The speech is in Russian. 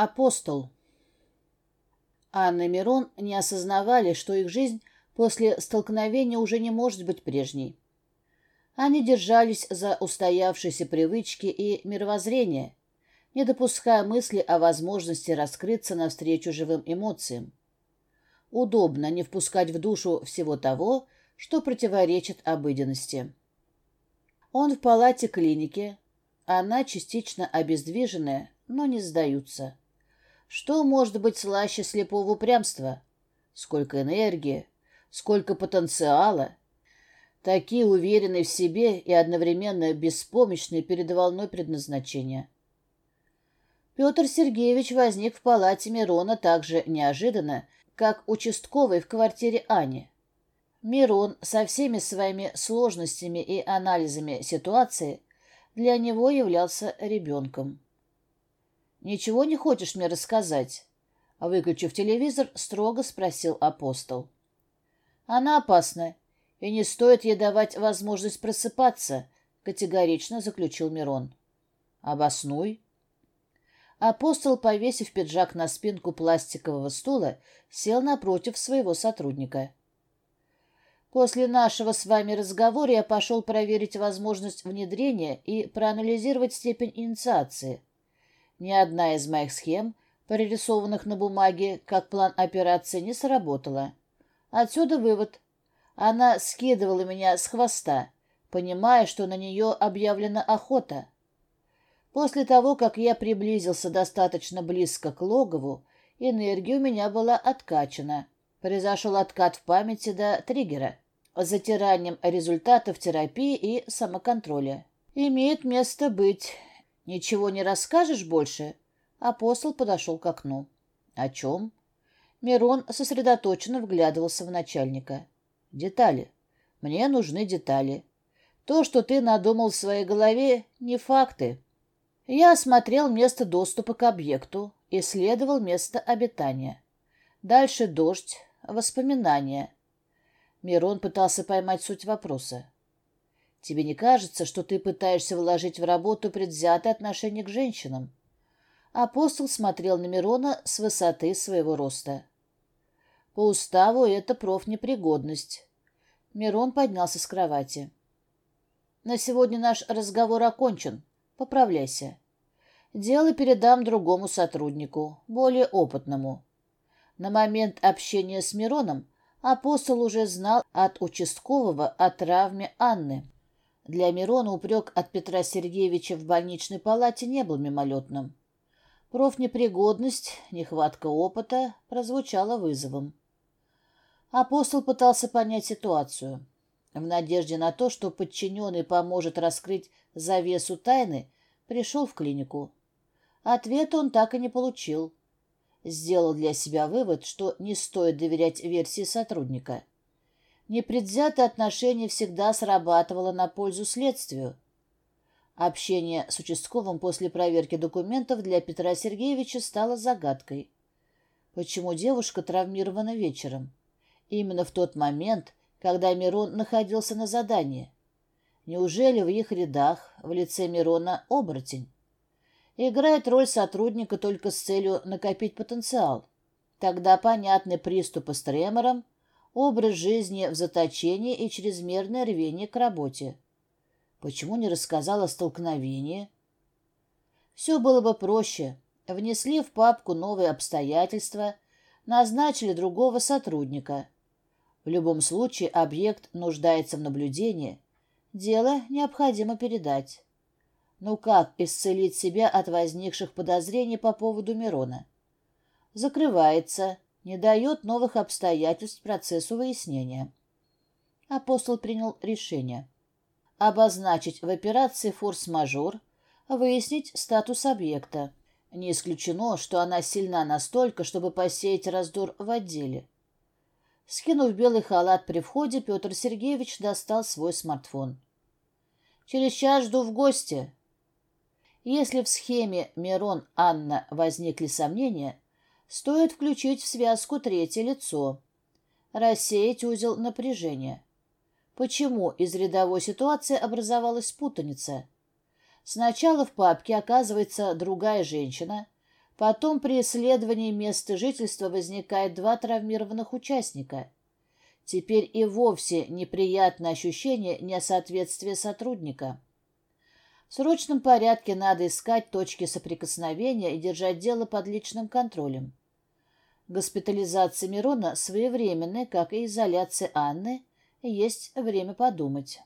Апостол. Анна и Мирон не осознавали, что их жизнь после столкновения уже не может быть прежней. Они держались за устоявшиеся привычки и мировоззрение, не допуская мысли о возможности раскрыться навстречу живым эмоциям. Удобно не впускать в душу всего того, что противоречит обыденности. Он в палате клиники, она частично обездвиженная, но не сдаются. Что может быть слаще слепого упрямства? Сколько энергии, сколько потенциала. Такие уверенные в себе и одновременно беспомощные перед волной предназначения. Петр Сергеевич возник в палате Мирона так же неожиданно, как участковый в квартире Ани. Мирон со всеми своими сложностями и анализами ситуации для него являлся ребенком. «Ничего не хочешь мне рассказать?» Выключив телевизор, строго спросил апостол. «Она опасна, и не стоит ей давать возможность просыпаться», категорично заключил Мирон. «Обоснуй». Апостол, повесив пиджак на спинку пластикового стула, сел напротив своего сотрудника. «После нашего с вами разговора я пошел проверить возможность внедрения и проанализировать степень инициации. Ни одна из моих схем, прорисованных на бумаге как план операции, не сработала. Отсюда вывод. Она скидывала меня с хвоста, понимая, что на нее объявлена охота. После того, как я приблизился достаточно близко к логову, энергия у меня была откачана. Произошел откат в памяти до триггера, затиранием результатов терапии и самоконтроля. Имеет место быть «Ничего не расскажешь больше?» Апостол подошел к окну. «О чем?» Мирон сосредоточенно вглядывался в начальника. «Детали. Мне нужны детали. То, что ты надумал в своей голове, не факты. Я осмотрел место доступа к объекту, исследовал место обитания. Дальше дождь, воспоминания». Мирон пытался поймать суть вопроса. Тебе не кажется, что ты пытаешься вложить в работу предвзятое отношение к женщинам? Апостол смотрел на Мирона с высоты своего роста. По уставу это профнепригодность. Мирон поднялся с кровати. На сегодня наш разговор окончен. Поправляйся. Дело передам другому сотруднику, более опытному. На момент общения с Мироном апостол уже знал от участкового о травме Анны. Для Мирона упрек от Петра Сергеевича в больничной палате не был мимолетным. Профнепригодность, нехватка опыта прозвучала вызовом. Апостол пытался понять ситуацию. В надежде на то, что подчиненный поможет раскрыть завесу тайны, пришел в клинику. Ответа он так и не получил. Сделал для себя вывод, что не стоит доверять версии сотрудника. Непредвзятое отношение всегда срабатывало на пользу следствию. Общение с участковым после проверки документов для Петра Сергеевича стало загадкой. Почему девушка травмирована вечером? Именно в тот момент, когда Мирон находился на задании. Неужели в их рядах в лице Мирона оборотень? Играет роль сотрудника только с целью накопить потенциал. Тогда понятны приступы с тремором, образ жизни в заточении и чрезмерное рвение к работе. Почему не рассказал о столкновении? Все было бы проще. Внесли в папку новые обстоятельства, назначили другого сотрудника. В любом случае объект нуждается в наблюдении. Дело необходимо передать. Ну как исцелить себя от возникших подозрений по поводу Мирона? Закрывается, не дает новых обстоятельств процессу выяснения. Апостол принял решение обозначить в операции форс-мажор, выяснить статус объекта. Не исключено, что она сильна настолько, чтобы посеять раздор в отделе. Скинув белый халат при входе, Петр Сергеевич достал свой смартфон. «Через час жду в гости». Если в схеме Мирон Анна возникли сомнения, стоит включить в связку третье лицо, рассеять узел напряжения. Почему из рядовой ситуации образовалась путаница? Сначала в папке оказывается другая женщина, Потом при исследовании места жительства возникает два травмированных участника. Теперь и вовсе неприятное ощущение несоответствия сотрудника. В срочном порядке надо искать точки соприкосновения и держать дело под личным контролем. Госпитализация Мирона своевременная, как и изоляция Анны, есть время подумать.